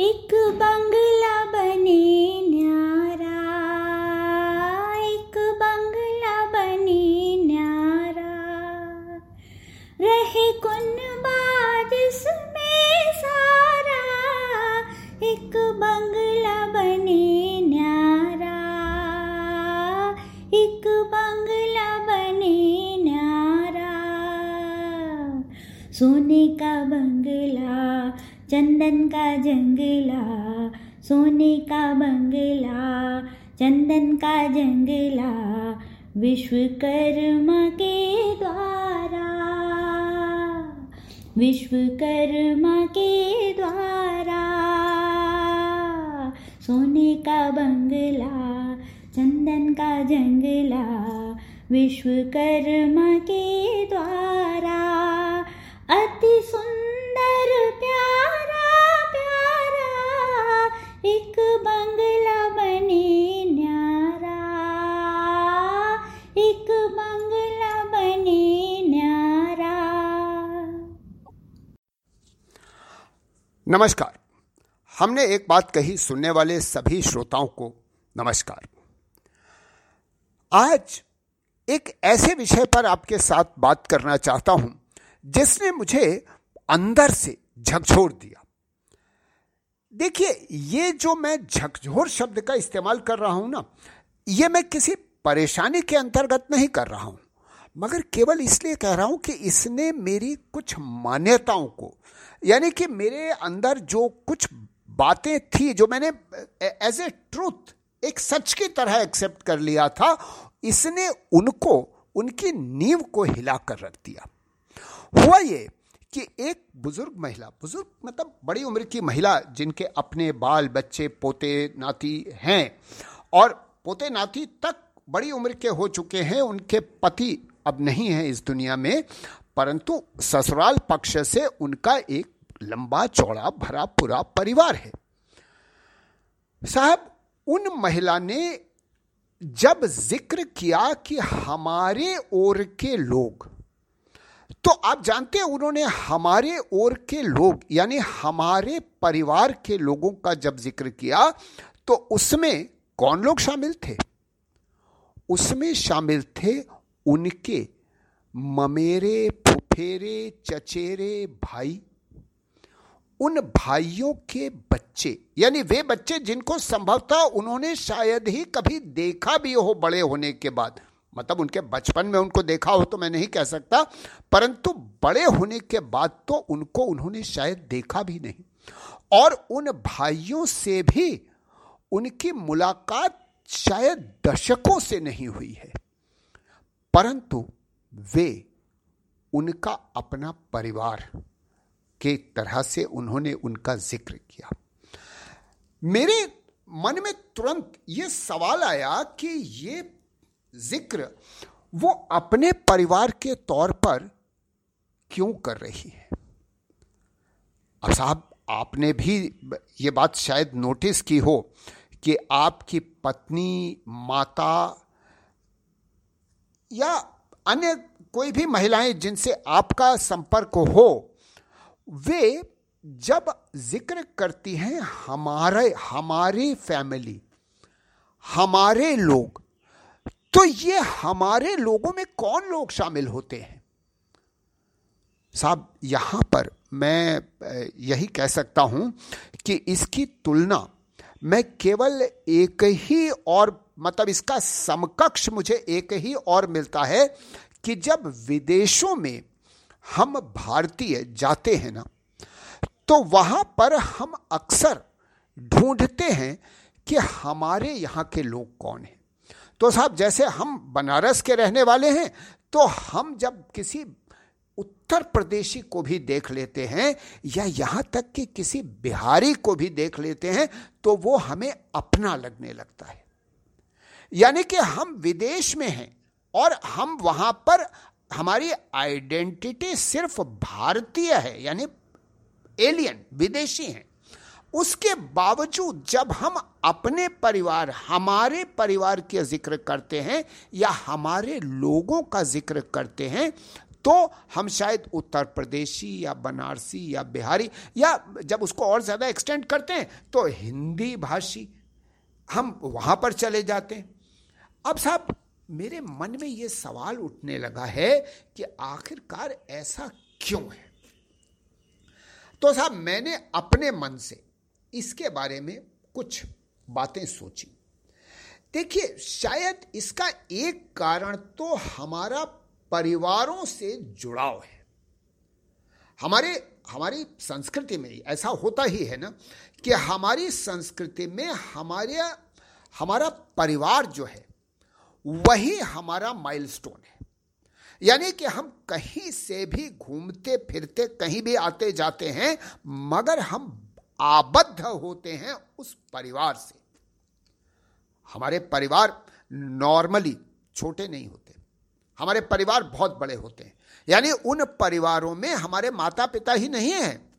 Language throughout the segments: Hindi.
एक बंगला बने न्यारा, एक बंगला बने न्यारा। रहे कुन बाद में सारा, एक बंगला बने न्यारा। एक बंगला बने न्यारा। सोने का बंगला चंदन का जंगला, सोने का बंगला, चंदन का जंगला, विश्वकर्मा के द्वारा। विश्वकर्मा के द्वारा। सोने का बंगला, चंदन का जंगला, विश्वकर्मा के द्वारा। अति सुंदर नमस्कार। हमने एक बात कही सुनने वाले सभी श्रोताओं को, नमस्कार। आज एक ऐसे विषय पर आपके साथ बात करना चाहता हूँ, जिसने मुझे अंदर से झकझोर दिया। देखिए, ये जो मैं झकझोर शब्द का इस्तेमाल कर रहा हूँ ना, ये मैं किसी परेशानी के अंतर्गत नहीं कर रहा हूँ। मगर केवल इसलिए कह रहा हूँ कि इसने मेरी कुछ मान्यताओं को, यानी कि मेरे अंदर जो कुछ बातें थी, जो मैंने एज ए ट्रूथ एक सच की तरह एक्सेप्ट कर लिया था, इसने उनको, उनकी नींव को हिला कर रख दिया। हुआ ये कि एक बुज़ुर्ग महिला, बुज़ुर्ग मतलब बड़ी उम्र की महिला जिनके अपने बाल, बच्चे, पोते, नाती हैं, और पोते, नाती तक बड़ी उम्र के हो चुके हैं, उनके पति अब नहीं है इस दुनिया में, परंतु ससुराल पक्ष से उनका एक लंबा चौड़ा भरा पूरा परिवार है। साहब, उन महिला ने जब ज़िक्र किया कि हमारे ओर के लोग तो आप जानते हैं उन्होंने हमारे ओर के लोग, यानी हमारे परिवार के लोगों का जब ज़िक्र किया तो उसमें कौन लोग शामिल थे? उसमें शामिल थे उनके ममेरे फुफेरे चचेरे भाई, उन भाइयों के बच्चे, यानी वे बच्चे जिनको संभवतः उन्होंने शायद ही कभी देखा भी हो बड़े होने के बाद। मतलब उनके बचपन में उनको देखा हो तो मैं नहीं कह सकता, परंतु बड़े होने के बाद तो उनको उन्होंने शायद देखा भी नहीं। और उन भाइयों से भी उनकी मुलाकात शायद दशकों से नहीं हुई है। परंतु वे उनका अपना परिवार के तरह से उन्होंने उनका ज़िक्र किया। मेरे मन में तुरंत ये सवाल आया कि ये ज़िक्र वो अपने परिवार के तौर पर क्यों कर रही है? अब साहब, आपने भी ये बात शायद नोटिस की हो कि आपकी पत्नी माता या अन्य कोई भी महिलाएँ जिनसे आपका संपर्क हो, वे जब ज़िक्र करती हैं हमारे, हमारी फैमिली, हमारे लोग तो ये हमारे लोगों में कौन लोग शामिल होते हैं? साहब, यहाँ पर मैं यही कह सकता हूँ कि इसकी तुलना मैं केवल एक ही और मतलब इसका समकक्ष मुझे एक ही और मिलता है कि जब विदेशों में हम भारतीय जाते हैं ना तो वहाँ पर हम अक्सर ढूंढते हैं कि हमारे यहाँ के लोग कौन हैं। तो साहब, जैसे हम बनारस के रहने वाले हैं तो हम जब किसी उत्तर प्रदेशी को भी देख लेते हैं या यहाँ तक कि किसी बिहारी को भी देख लेते हैं तो वो हमें अपना लगने लगता है। यानी कि हम विदेश में हैं और हम वहाँ पर हमारी आइडेंटिटी सिर्फ़ भारतीय है, यानी एलियन, विदेशी हैं। उसके बावजूद जब हम अपने परिवार, हमारे परिवार के ज़िक्र करते हैं या हमारे लोगों का ज़िक्र करते हैं तो हम शायद उत्तर प्रदेशी या बनारसी या बिहारी या जब उसको और ज़्यादा एक्सटेंड करते हैं तो हिंदी भाषी हम वहाँ पर चले जाते हैं। अब साहब, मेरे मन में ये सवाल उठने लगा है कि आखिरकार ऐसा क्यों है? तो साहब, मैंने अपने मन से इसके बारे में कुछ बातें सोची। देखिए, शायद इसका एक कारण तो हमारा परिवारों से जुड़ाव है। हमारे, हमारी संस्कृति में ऐसा होता ही है ना कि हमारी संस्कृति में हमारे, हमारा परिवार जो है वही हमारा माइलस्टोन है। यानी कि हम कहीं से भी घूमते फिरते, कहीं भी आते जाते हैं, मगर हम आबद्ध होते हैं उस परिवार से। हमारे परिवार नॉर्मली छोटे नहीं होते। हमारे परिवार बहुत बड़े होते हैं। यानी उन परिवारों में हमारे माता पिता ही नहीं हैं,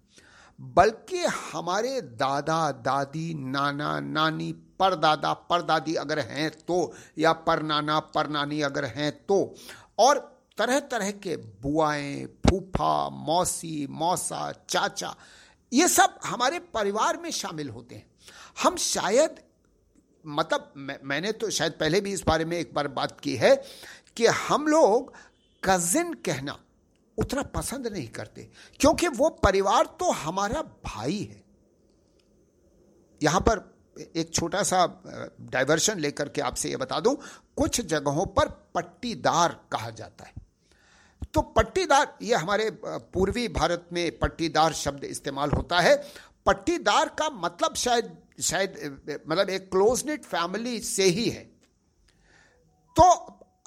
बल्कि हमारे दादा, दादी, नाना, नानी परदादा परदादी अगर हैं तो या परनाना परनानी अगर हैं तो। और तरह तरह के बुआएँ फूफा मौसी मौसा चाचा ये सब हमारे परिवार में शामिल होते हैं। हम शायद मतलब मैं, मैंने तो शायद पहले भी इस बारे में एक बार बात की है कि हम लोग कजिन कहना उतना पसंद नहीं करते क्योंकि वो परिवार तो हमारा भाई है। यहाँ पर एक छोटा सा डाइवर्शन लेकर के आपसे ये बता दूँ, कुछ जगहों पर पट्टीदार कहा जाता है। तो पट्टीदार, ये हमारे पूर्वी भारत में पट्टीदार शब्द इस्तेमाल होता है। पट्टीदार का मतलब शायद शायद मतलब एक क्लोज निट फैमिली से ही है। तो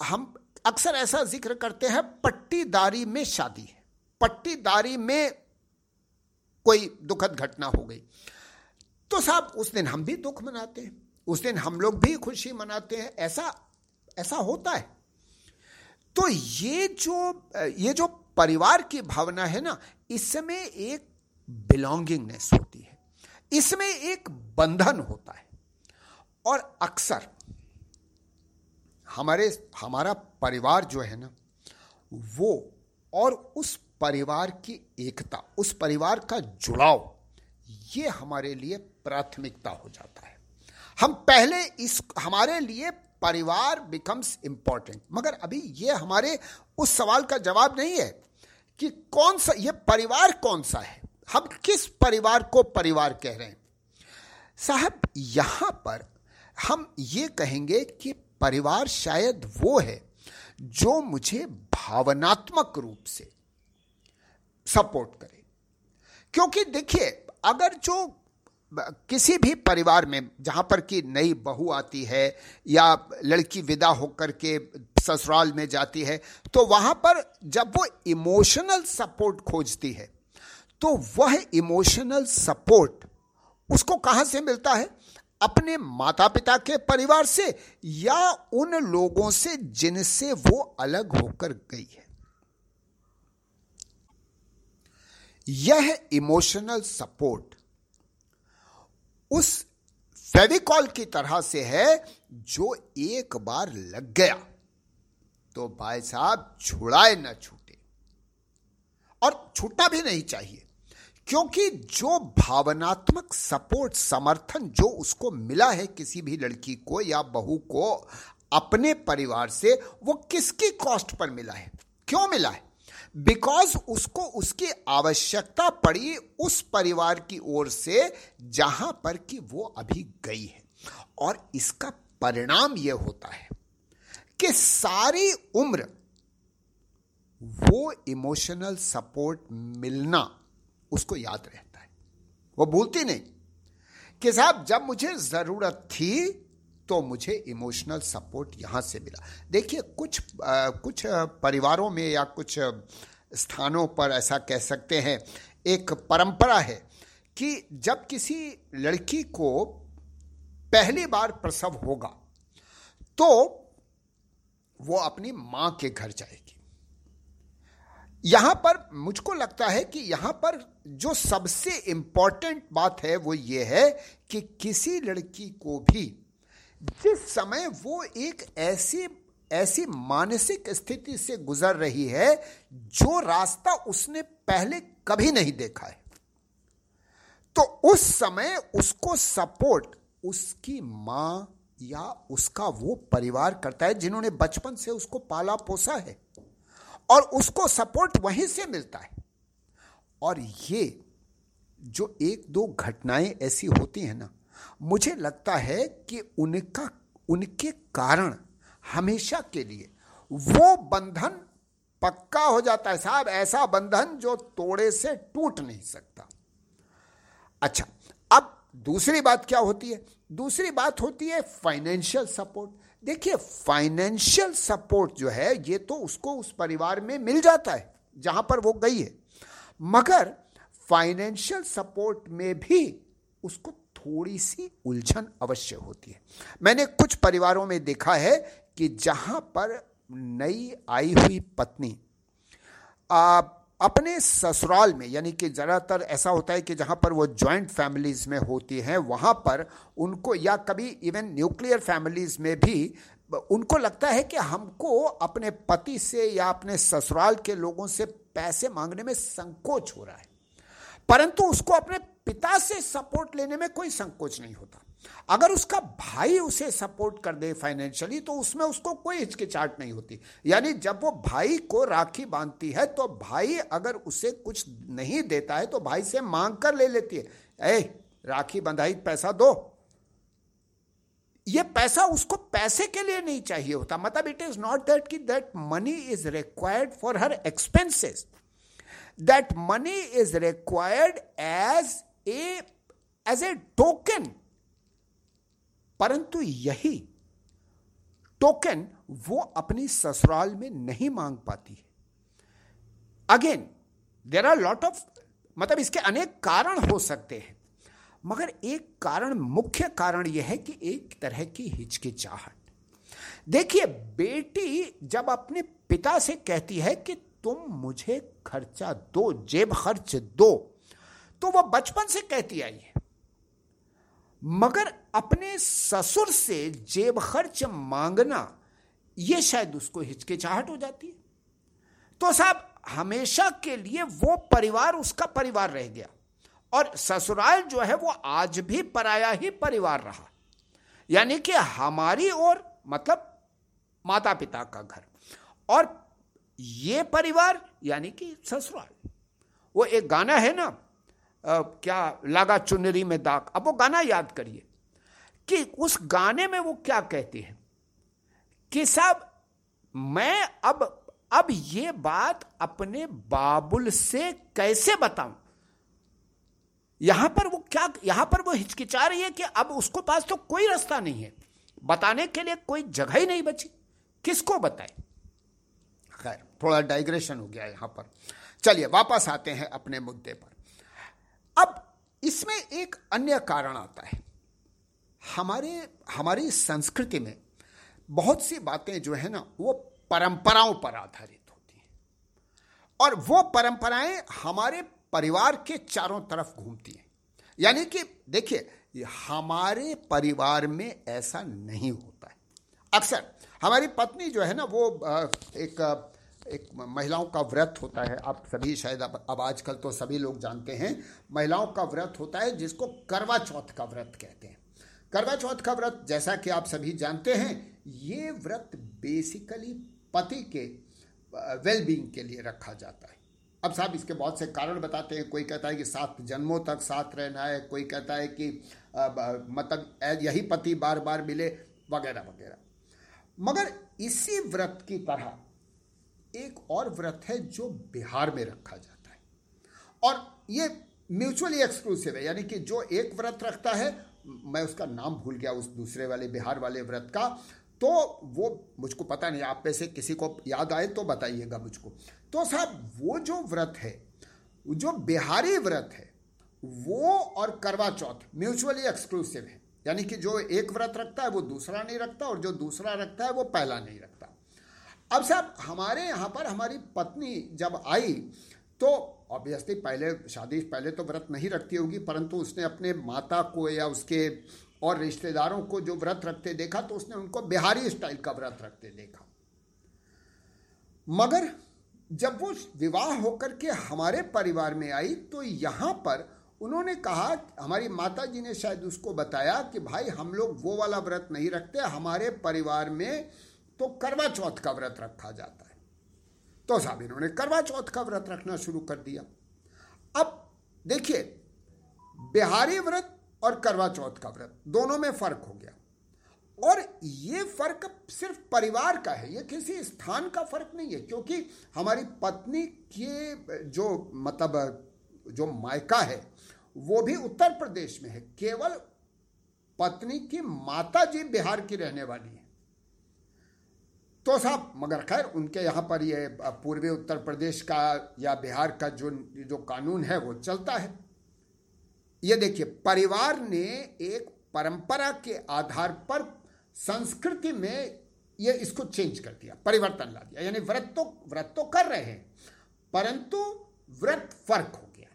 हम अक्सर ऐसा ज़िक्र करते हैं, पट्टीदारी में शादी है। पट्टीदारी में कोई दुखद घटना हो गई। तो साहब, उस दिन हम भी दुख मनाते हैं, उस दिन हम लोग भी खुशी मनाते हैं, ऐसा ऐसा होता है। तो ये जो ये जो परिवार की भावना है ना इसमें एक बिलोंगिंगनेस होती है इसमें एक बंधन होता है। और अक्सर हमारे, हमारा परिवार जो है ना, वो और उस परिवार की एकता, उस परिवार का जुड़ाव ये हमारे लिए प्राथमिकता हो जाता है। हम पहले इस, हमारे लिए परिवार बिकम्स इंपॉर्टेंट मगर अभी ये हमारे, उस सवाल का जवाब नहीं है कि कौन सा, ये परिवार कौन सा है? हम किस परिवार को परिवार कह रहे हैं? साहब, यहाँ पर हम ये कहेंगे कि परिवार शायद वो है जो मुझे भावनात्मक रूप से सपोर्ट करे। क्योंकि देखिए अगर जो किसी भी परिवार में जहाँ पर कि नई बहू आती है या लड़की विदा होकर के ससुराल में जाती है तो वहाँ पर जब वो इमोशनल सपोर्ट खोजती है तो वह इमोशनल सपोर्ट उसको कहाँ से मिलता है? अपने माता पिता के परिवार से या उन लोगों से जिनसे वो अलग होकर गई है। यह इमोशनल सपोर्ट उस फेविकॉल की तरह से है जो एक बार लग गया। तो भाई साहब, छुड़ाए न छूटे। और छूटना भी नहीं चाहिए, क्योंकि जो भावनात्मक सपोर्ट समर्थन जो उसको मिला है किसी भी लड़की को या बहू को अपने परिवार से, वो किसकी कॉस्ट पर मिला है? क्यों मिला है? बिकॉज़ उसको, उसकी आवश्यकता पड़ी उस परिवार की ओर से जहाँ पर कि वो अभी गई है। और इसका परिणाम यह होता है कि सारी उम्र वो इमोशनल सपोर्ट मिलना उसको याद रहता है। वो भूलती नहीं कि साहब, जब मुझे ज़रूरत थी तो मुझे इमोशनल सपोर्ट यहाँ से मिला। देखिए कुछ आ, कुछ परिवारों में या कुछ स्थानों पर ऐसा कह सकते हैं एक परंपरा है कि जब किसी लड़की को पहली बार प्रसव होगा तो वो अपनी माँ के घर जाएगी। यहाँ पर मुझको लगता है कि यहाँ पर जो सबसे इंपॉर्टेंट बात है वो ये है कि किसी लड़की को भी जिस समय वो एक ऐसी ऐसी मानसिक स्थिति से गुजर रही है, जो रास्ता उसने पहले कभी नहीं देखा है। तो उस समय उसको सपोर्ट उसकी माँ या उसका वो परिवार करता है जिन्होंने बचपन से उसको पाला पोसा है। और उसको सपोर्ट वहीं से मिलता है। और ये जो एक दो घटनाएँ ऐसी होती हैं ना मुझे लगता है कि उनका, उनके कारण हमेशा के लिए वो बंधन पक्का हो जाता है साहब, ऐसा बंधन जो तोड़े से टूट नहीं सकता। अच्छा अब दूसरी बात क्या होती है? दूसरी बात होती है फाइनेंशियल सपोर्ट देखिए फाइनेंशियल सपोर्ट जो है, ये तो उसको उस परिवार में मिल जाता है, जहाँ पर वो गई है। मगर फाइनेंशियल सपोर्ट में भी उसको थोड़ी सी उलझन अवश्य होती है। मैंने कुछ परिवारों में देखा है कि जहाँ पर नई आई हुई पत्नी आ, अपने ससुराल में यानी कि ज़्यादातर ऐसा होता है कि जहाँ पर वो जॉइंट फैमिलीज़ में होती हैं वहाँ पर उनको या कभी इवन न्यूक्लियर फैमिलीज़ में भी उनको लगता है कि हमको अपने पति से या अपने ससुराल के लोगों से पैसे मांगने में संकोच हो रहा है। परंतु उसको अपने पिता से सपोर्ट लेने में कोई संकोच नहीं होता। अगर उसका भाई उसे सपोर्ट कर दे फाइनेंशियली तो उसमें उसको कोई हिचकिचाहट नहीं होती। यानी जब वो भाई को राखी बांधती है तो भाई अगर उसे कुछ नहीं देता है तो भाई से मांग कर ले लेती है। ए राखी बंधाई, पैसा दो। ये पैसा उसको पैसे के लिए नहीं चाहिए होता। मतलब इट इज़ नॉट दैट कि that money is required for her expenses that money is required as a as a token परंतु यही टोकन वो अपनी ससुराल में नहीं मांग पाती है। Again there are lot of मतलब इसके अनेक कारण हो सकते हैं। मगर एक कारण, मुख्य कारण यह है कि एक तरह की हिचकिचाहट। देखिए, बेटी जब अपने पिता से कहती है कि तुम मुझे खर्चा दो, जेब खर्च दो तो वह बचपन से कहती आई है। मगर अपने ससुर से जेब खर्च मांगना यह शायद उसको हिचकिचाहट हो जाती है। तो साहब, हमेशा के लिए वो परिवार उसका परिवार रह गया। और ससुराल जो है, वो आज भी पराया ही परिवार रहा। यानी कि हमारी और मतलब माता पिता का घर। और ये परिवार, यानी कि ससुराल, वो एक गाना है ना क्या लगा चुनरी में दाग? अब वो गाना याद करिए कि उस गाने में वो क्या कहती है कि साहब, मैं अब अब ये बात अपने बाबुल से कैसे बताऊँ? यहाँ पर वो क्या, यहाँ पर वो हिचकिचा रही है कि अब उसको पास तो कोई रास्ता नहीं है। बताने के लिए कोई जगह ही नहीं बची। किसको बताए? खैर, थोड़ा डाइग्रेशन हो गया यहाँ पर। चलिए, वापस आते हैं अपने मुद्दे पर। अब इसमें एक अन्य कारण आता है। हमारे, हमारी संस्कृति में बहुत सी बातें जो है ना, वो परंपराओं पर आधारित होती हैं। और वो परंपराएँ हमारे परिवार के चारों तरफ़ घूमती हैं। यानी कि देखिए, हमारे परिवार में ऐसा नहीं होता है। अक्सर हमारी पत्नी जो है ना, वो एक एक महिलाओं का व्रत होता है। आप सभी शायद अब अब आजकल तो सभी लोग जानते हैं। महिलाओं का व्रत होता है जिसको करवा चौथ का व्रत कहते हैं। करवा चौथ का व्रत, जैसा कि आप सभी जानते हैं, ये व्रत बेसिकली पति के वेलबींग के लिए रखा जाता है। अब साहब इसके बहुत से कारण बताते हैं। कोई कहता है कि सात जन्मों तक साथ रहना है, कोई कहता है कि मतलब यही पति बार बार मिले, वगैरह वगैरह। मगर इसी व्रत की तरह एक और व्रत है जो बिहार में रखा जाता है। और ये म्यूचुअली एक्सक्लूसिव है, यानी कि जो एक व्रत रखता है, मैं उसका नाम भूल गया उस दूसरे वाले बिहार वाले व्रत का तो वो मुझको पता नहीं, आप में से किसी को याद आए तो बताइएगा मुझको। तो साहब, वो जो व्रत है, जो बिहारी व्रत है, वो और करवा चौथ म्यूचुअली एक्सक्लूसिव है। यानी कि जो एक व्रत रखता है, वो दूसरा नहीं रखता, और जो दूसरा रखता है, वो पहला नहीं रखता। अब साहब, हमारे यहाँ पर हमारी पत्नी जब आई तो ऑब्वियसली पहले शादी, पहले तो व्रत नहीं रखती होगी, परंतु उसने अपने माता को या उसके और रिश्तेदारों को जो व्रत रखते देखा तो उसने उनको बिहारी स्टाइल का व्रत रखते देखा। मगर जब वो विवाह होकर के हमारे परिवार में आई तो यहाँ पर उन्होंने कहा, हमारी माता जी ने शायद उसको बताया कि भाई, हम लोग वो वाला व्रत नहीं रखते, हमारे परिवार में तो करवा चौथ का व्रत रखा जाता है। तो साहब, इन्होंने करवा चौथ का व्रत रखना शुरू कर दिया। अब देखिए, बिहारी व्रत और करवा चौथ का व्रत, दोनों में फ़र्क हो गया। और ये फ़र्क सिर्फ़ परिवार का है, ये किसी स्थान का फ़र्क नहीं है, क्योंकि हमारी पत्नी के जो मतलब जो मायका है, वो भी उत्तर प्रदेश में है। केवल पत्नी की माता जी बिहार की रहने वाली है। तो साहब, मगर खैर, उनके यहाँ पर ये पूर्वी उत्तर प्रदेश का या बिहार का जो जो कानून है, वो चलता है। ये देखिए, परिवार ने एक परंपरा के आधार पर संस्कृति में ये इसको चेंज कर दिया, परिवर्तन ला दिया। यानी व्रत तो व्रत तो कर रहे हैं, परंतु व्रत फ़र्क हो गया।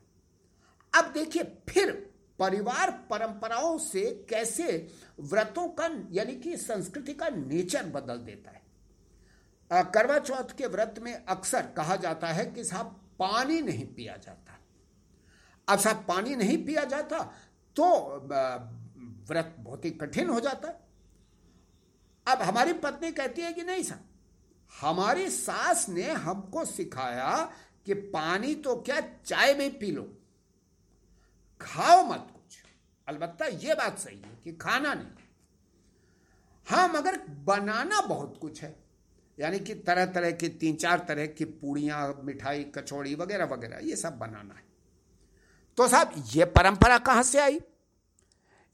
अब देखिए, फिर परिवार परंपराओं से कैसे व्रतों का, यानी कि संस्कृति का नेचर बदल देता है। करवा चौथ के व्रत में अक्सर कहा जाता है कि साहब पानी नहीं पिया जाता। अब साहब पानी नहीं पिया जाता तो व्रत बहुत ही कठिन हो जाता अब हमारी पत्नी कहती है कि नहीं सर हमारी सास ने हमको सिखाया कि पानी तो क्या चाय में पी लो, खाओ मत कुछ। अलबत्ता ये बात सही है कि खाना नहीं। हाँ मगर बनाना बहुत कुछ है। यानी कि तरह तरह की, तीन चार तरह की पूड़ियाँ, मिठाई, कचौड़ी वगैरह वगैरह, ये सब बनाना है। तो साहब, ये परंपरा कहाँ से आई?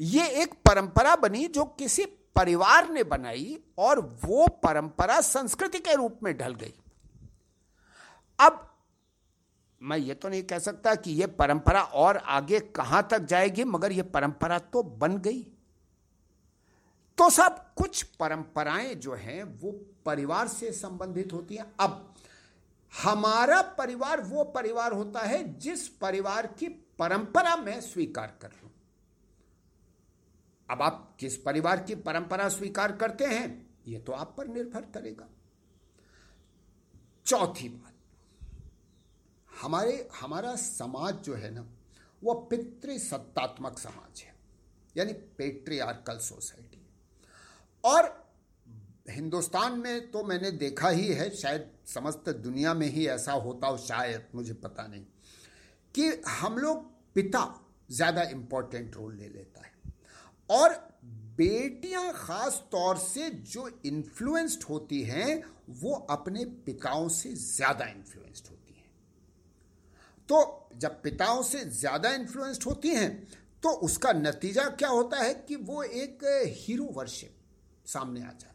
ये एक परंपरा बनी जो किसी परिवार ने बनाई और वो परंपरा संस्कृति के रूप में ढल गई। अब मैं ये तो नहीं कह सकता कि ये परंपरा और आगे कहाँ तक जाएगी, मगर ये परंपरा तो बन गई। तो सब कुछ परंपराएँ जो हैं, वो परिवार से संबंधित होती हैं। अब, हमारा परिवार वो परिवार होता है जिस परिवार की परंपरा में स्वीकार कर लू। अब आप किस परिवार की परंपरा स्वीकार करते हैं यह तो आप पर निर्भर करेगा। चौथी बात, हमारे, हमारा समाज जो है ना, वो पितृसत्तात्मक समाज है, यानी पेट्रियार्कल सोसाइटी। और हिंदुस्तान में तो मैंने देखा ही है, शायद समस्त दुनिया में ही ऐसा होता हो, शायद, मुझे पता नहीं, कि हम लोग पिता ज़्यादा इम्पोर्टेंट रोल ले लेता है। और बेटियाँ खास तौर से जो इन्फ्लुएंस्ड होती हैं, वो अपने पिताओं से ज़्यादा इन्फ्लुएंस्ड होती हैं। तो जब पिताओं से ज़्यादा इन्फ्लुएंस्ड होती हैं तो उसका नतीजा क्या होता है कि वो एक हीरो वर्शिप सामने आ जाती है।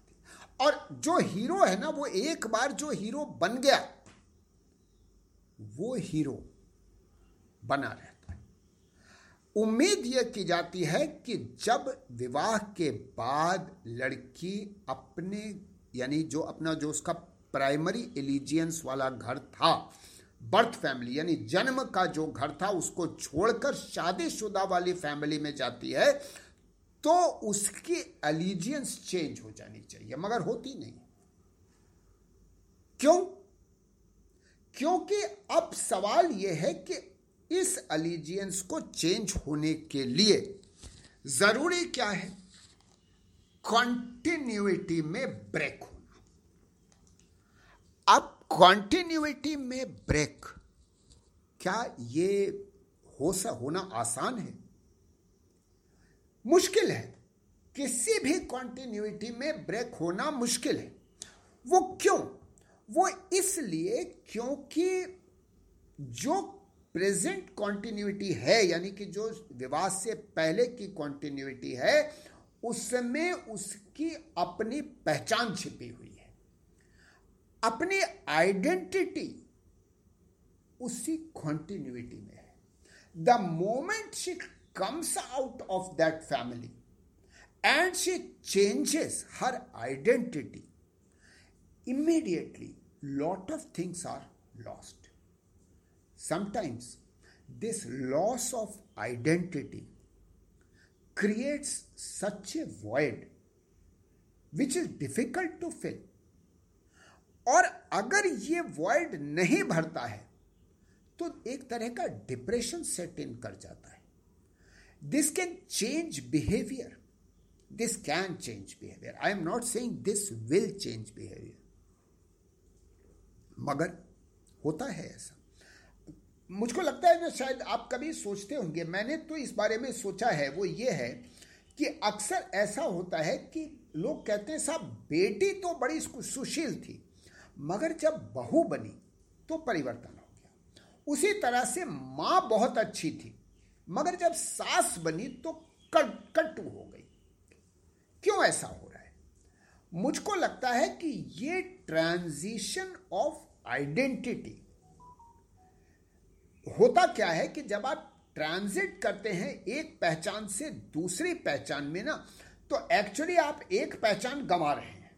और जो हीरो है ना, वो एक बार जो हीरो बन गया, वो हीरो बना रहता है। उम्मीद यह की जाती है कि जब विवाह के बाद लड़की अपने, यानी जो अपना, जो उसका प्राइमरी एलिजियंस वाला घर था बर्थ फैमिली यानी जन्म का जो घर था, उसको छोड़कर शादीशुदा वाली फैमिली में जाती है तो उसकी एलिजियंस चेंज हो जानी चाहिए, मगर होती नहीं। क्यों? क्योंकि अब सवाल यह है कि इस अलीजियंस को चेंज होने के लिए ज़रूरी क्या है? कॉन्टिन्यूटी में ब्रेक होना। अब कॉन्टिन्यूटी में ब्रेक क्या ये हो सा, होना आसान है? मुश्किल है। किसी भी कॉन्टिन्यूटी में ब्रेक होना मुश्किल है। वो क्यों? वो इसलिए क्योंकि जो प्रेजेंट कॉन्टिन्यूटी है, यानी कि जो विवाह से पहले की कॉन्टिन्यूटी है, उसमें उसकी अपनी पहचान छिपी हुई है। अपनी आइडेंटिटी उसी कॉन्टिन्यूटी में है। The moment she Comes out of that family and she changes her identity immediately lot of things are lost Sometimes this loss of identity creates such a void which is difficult to fill. और अगर ये वॉइड नहीं भरता है तो एक तरह का डिप्रेशन सेट इन कर जाता है This can change behaviour this can change behaviour I am not saying this will change behaviour मगर होता है ऐसा। मुझको लगता है ना, शायद आप कभी सोचते होंगे, मैंने तो इस बारे में सोचा है, वो ये है कि अक्सर ऐसा होता है कि लोग कहते हैं, साहब, बेटी तो बड़ी सुशील थी, मगर जब बहू बनी तो परिवर्तन हो गया। उसी तरह से माँ बहुत अच्छी थी मगर जब सास बनी तो कट कट्टू हो गई। क्यों ऐसा हो रहा है? मुझको लगता है कि ये ट्रांजिशन ऑफ़ आइडेंटिटी। होता क्या है कि जब आप ट्रांजिट करते हैं एक पहचान से दूसरी पहचान में ना तो एक्चुअली आप एक पहचान गंवा रहे हैं।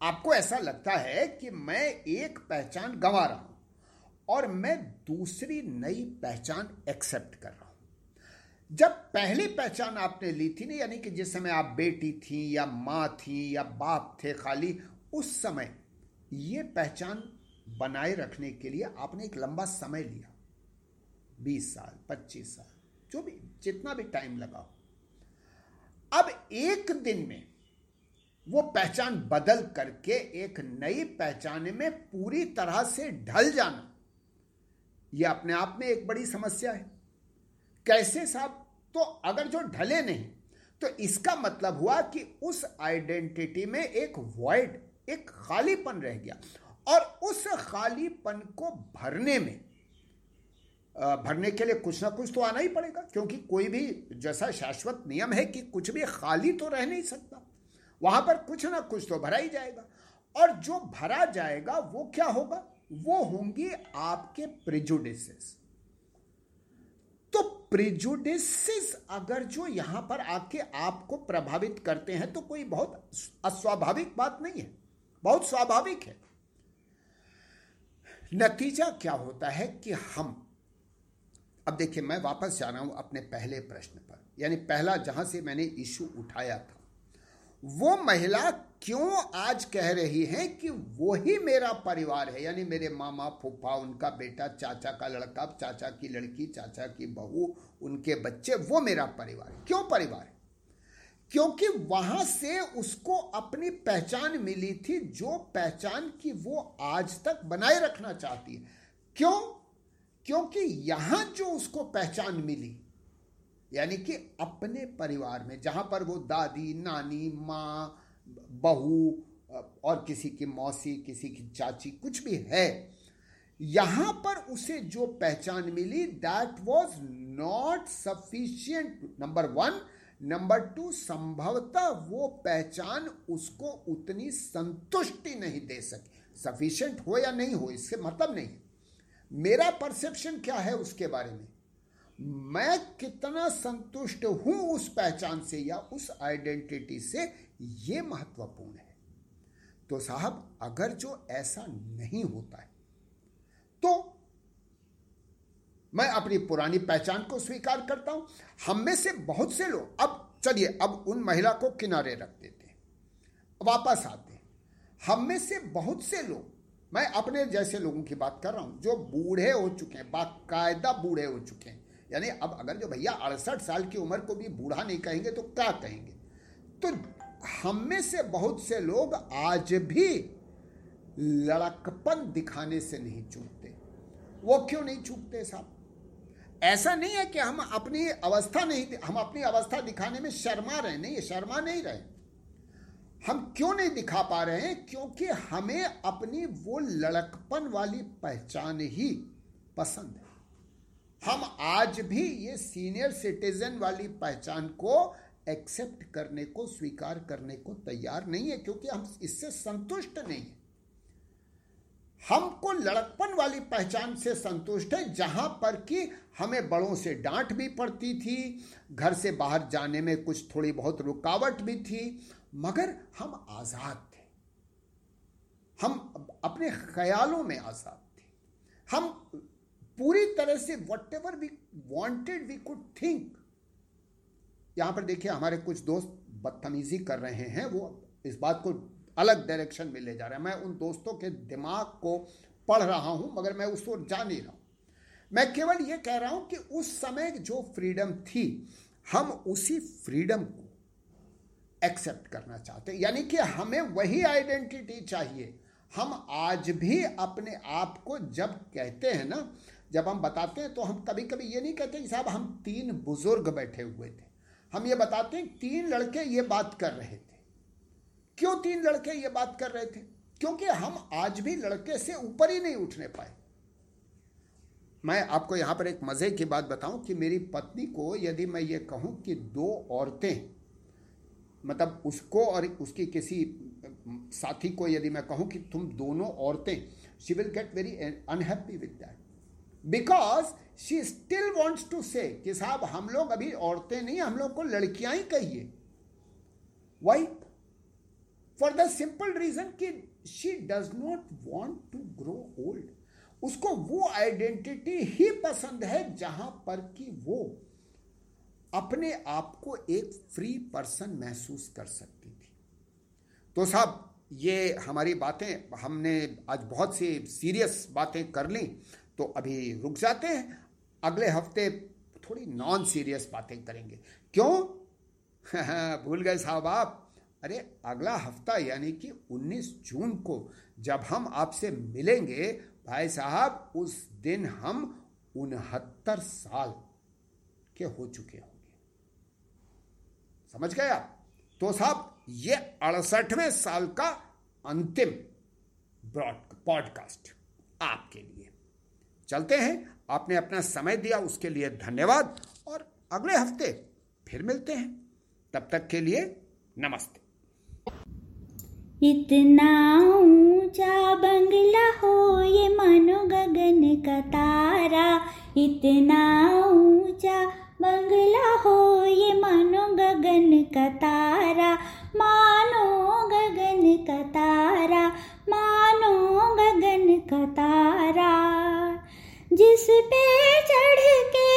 आपको ऐसा लगता है कि मैं एक पहचान गंवा रहा हूँ। और मैं दूसरी नई पहचान एक्सेप्ट कर रहा हूँ। जब पहली पहचान आपने ली थी ना, यानी कि जिस समय आप बेटी थी या माँ थी या बाप थे खाली, उस समय ये पहचान बनाए रखने के लिए आपने एक लंबा समय लिया। बीस साल, पच्चीस साल, जो भी, जितना भी टाइम लगा हो। अब एक दिन में वो पहचान बदल करके एक नई पहचान में पूरी तरह से ढल जाना। यह अपने आप में एक बड़ी समस्या है। कैसे साहब? तो अगर जो ढले नहीं तो इसका मतलब हुआ कि उस आइडेंटिटी में एक वॉइड एक खालीपन रह गया। और उस खालीपन को भरने में भरने के लिए कुछ ना कुछ तो आना ही पड़ेगा, क्योंकि कोई भी, जैसा शाश्वत नियम है कि कुछ भी खाली तो रह नहीं सकता, वहाँ पर कुछ ना कुछ तो भरा ही जाएगा। और जो भरा जाएगा, वो क्या होगा? वो होंगे आपके प्रिजुडिसेस तो प्रिजुडिसेस अगर जो यहाँ पर आके आपको प्रभावित करते हैं तो कोई बहुत अस्वाभाविक बात नहीं है। बहुत स्वाभाविक है। नतीजा क्या होता है कि हम, अब देखिए, मैं वापस जा रहा हूँ अपने पहले प्रश्न पर। यानी पहला, जहाँ से मैंने इशू उठाया था, वो महिला क्यों आज कह रही है कि वो ही मेरा परिवार है? यानी मेरे मामा, फूफा, उनका बेटा, चाचा का लड़का, चाचा की लड़की, चाचा की बहू, उनके बच्चे, वो मेरा परिवार है। क्यों परिवार है? क्योंकि वहाँ से उसको अपनी पहचान मिली थी, जो पहचान की वो आज तक बनाए रखना चाहती है। क्यों? क्योंकि यहाँ जो उसको पहचान मिली, यानी कि अपने परिवार में, जहाँ पर वो दादी, नानी, माँ बहू और किसी की मौसी, किसी की चाची, कुछ भी है, यहाँ पर उसे जो पहचान मिली that was not sufficient number one number two संभवतः वो पहचान उसको उतनी संतुष्टि नहीं दे सकी। सफिशियंट हो या नहीं हो, इससे मतलब नहीं। मेरा परसेप्शन क्या है उसके बारे में? मैं कितना संतुष्ट हूँ उस पहचान से या उस आइडेंटिटी से यह महत्वपूर्ण है। तो साहब, अगर जो ऐसा नहीं होता है तो मैं अपनी पुरानी पहचान को स्वीकार करता हूँ। हम में से बहुत से लोग, अब चलिए, अब उन महिला को किनारे रख देते हैं, वापस आते हैं। हम में से बहुत से लोग, मैं अपने जैसे लोगों की बात कर रहा हूँ, जो बूढ़े हो चुके हैं, बाकायदा बूढ़े हो चुके हैं। यानी अब अगर जो भैया अड़सठ साल की उम्र को भी बूढ़ा नहीं कहेंगे तो क्या कहेंगे? तो हम में से बहुत से लोग आज भी लड़कपन दिखाने से नहीं चूकते। वो क्यों नहीं चूकते साहब? ऐसा नहीं है कि हम अपनी अवस्था नहीं हम अपनी अवस्था दिखाने में शर्मा रहे नहीं शर्मा नहीं रहे। हम क्यों नहीं दिखा पा रहे हैं? क्योंकि हमें अपनी वो लड़कपन वाली पहचान ही पसंद है। हम आज भी ये सीनियर सिटीजन वाली पहचान को एक्सेप्ट करने को, स्वीकार करने को तैयार नहीं है, क्योंकि हम इससे संतुष्ट नहीं है। हमको लड़कपन वाली पहचान से संतुष्ट है, जहाँ पर कि हमें बड़ों से डांट भी पड़ती थी, घर से बाहर जाने में कुछ थोड़ी बहुत रुकावट भी थी, मगर हम आज़ाद थे। हम अपने ख्यालों में आज़ाद थे। हम पूरी तरह से whatever we wanted we could think यहाँ पर देखिए, हमारे कुछ दोस्त बदतमीजी कर रहे हैं, वो इस बात को अलग डायरेक्शन में ले जा रहे हैं। मैं उन दोस्तों के दिमाग को पढ़ रहा हूँ, मगर मैं उस ओर जा नहीं रहा हूँ। मैं केवल ये कह रहा हूँ कि उस समय जो फ्रीडम थी, हम उसी फ्रीडम को एक्सेप्ट करना चाहते हैं। यानी कि हमें वही आइडेंटिटी चाहिए। हम आज भी अपने आप को जब कहते हैं ना, जब हम बताते हैं तो हम कभी कभी ये नहीं कहते कि साहब, हम तीन बुज़ुर्ग बैठे हुए थे। हम ये बताते हैं, तीन लड़के ये बात कर रहे थे। क्यों तीन लड़के ये बात कर रहे थे? क्योंकि हम आज भी लड़के से ऊपर ही नहीं उठने पाए। मैं आपको यहाँ पर एक मज़े की बात बताऊँ कि मेरी पत्नी को यदि मैं ये कहूँ कि दो औरतें मतलब उसको और उसकी किसी साथी को यदि मैं कहूँ कि तुम दोनों औरतें she will get very unhappy with that because she still wants to say कि साहब, हम लोग अभी औरतें नहीं, हम लोग को लड़कियाँ ही कहिए। Why for the simple reason कि she does not want to grow old उसको वो आइडेंटिटी ही पसंद है जहाँ पर कि वो अपने आप को एक फ्री पर्सन महसूस कर सकती थी। तो साहब, ये हमारी बातें, हमने आज बहुत सी सीरियस बातें कर ली तो अभी रुक जाते हैं। अगले हफ़्ते थोड़ी नॉन सीरियस बातें करेंगे। क्यों? भूल गए साहब आप। अरे, अगला हफ़्ता यानी कि 19 जून को जब हम आपसे मिलेंगे, भाई साहब, उस दिन हम उनहत्तर साल के हो चुके होंगे। समझ गए आप? तो साहब, ये अड़सठवें साल का अंतिम ब्रॉड, पॉडकास्ट आपके लिए। चलते हैं आपने अपना समय दिया, उसके लिए धन्यवाद और अगले हफ़्ते फिर मिलते हैं। तब तक के लिए नमस्ते। इतना ऊँचा बंगला हो ये मानो गगन का तारा, इतना ऊँचा बंगला हो ये मानो गगन का तारा मानो गगन का तारा मानो गगन का तारा। जिस पे चढ़ के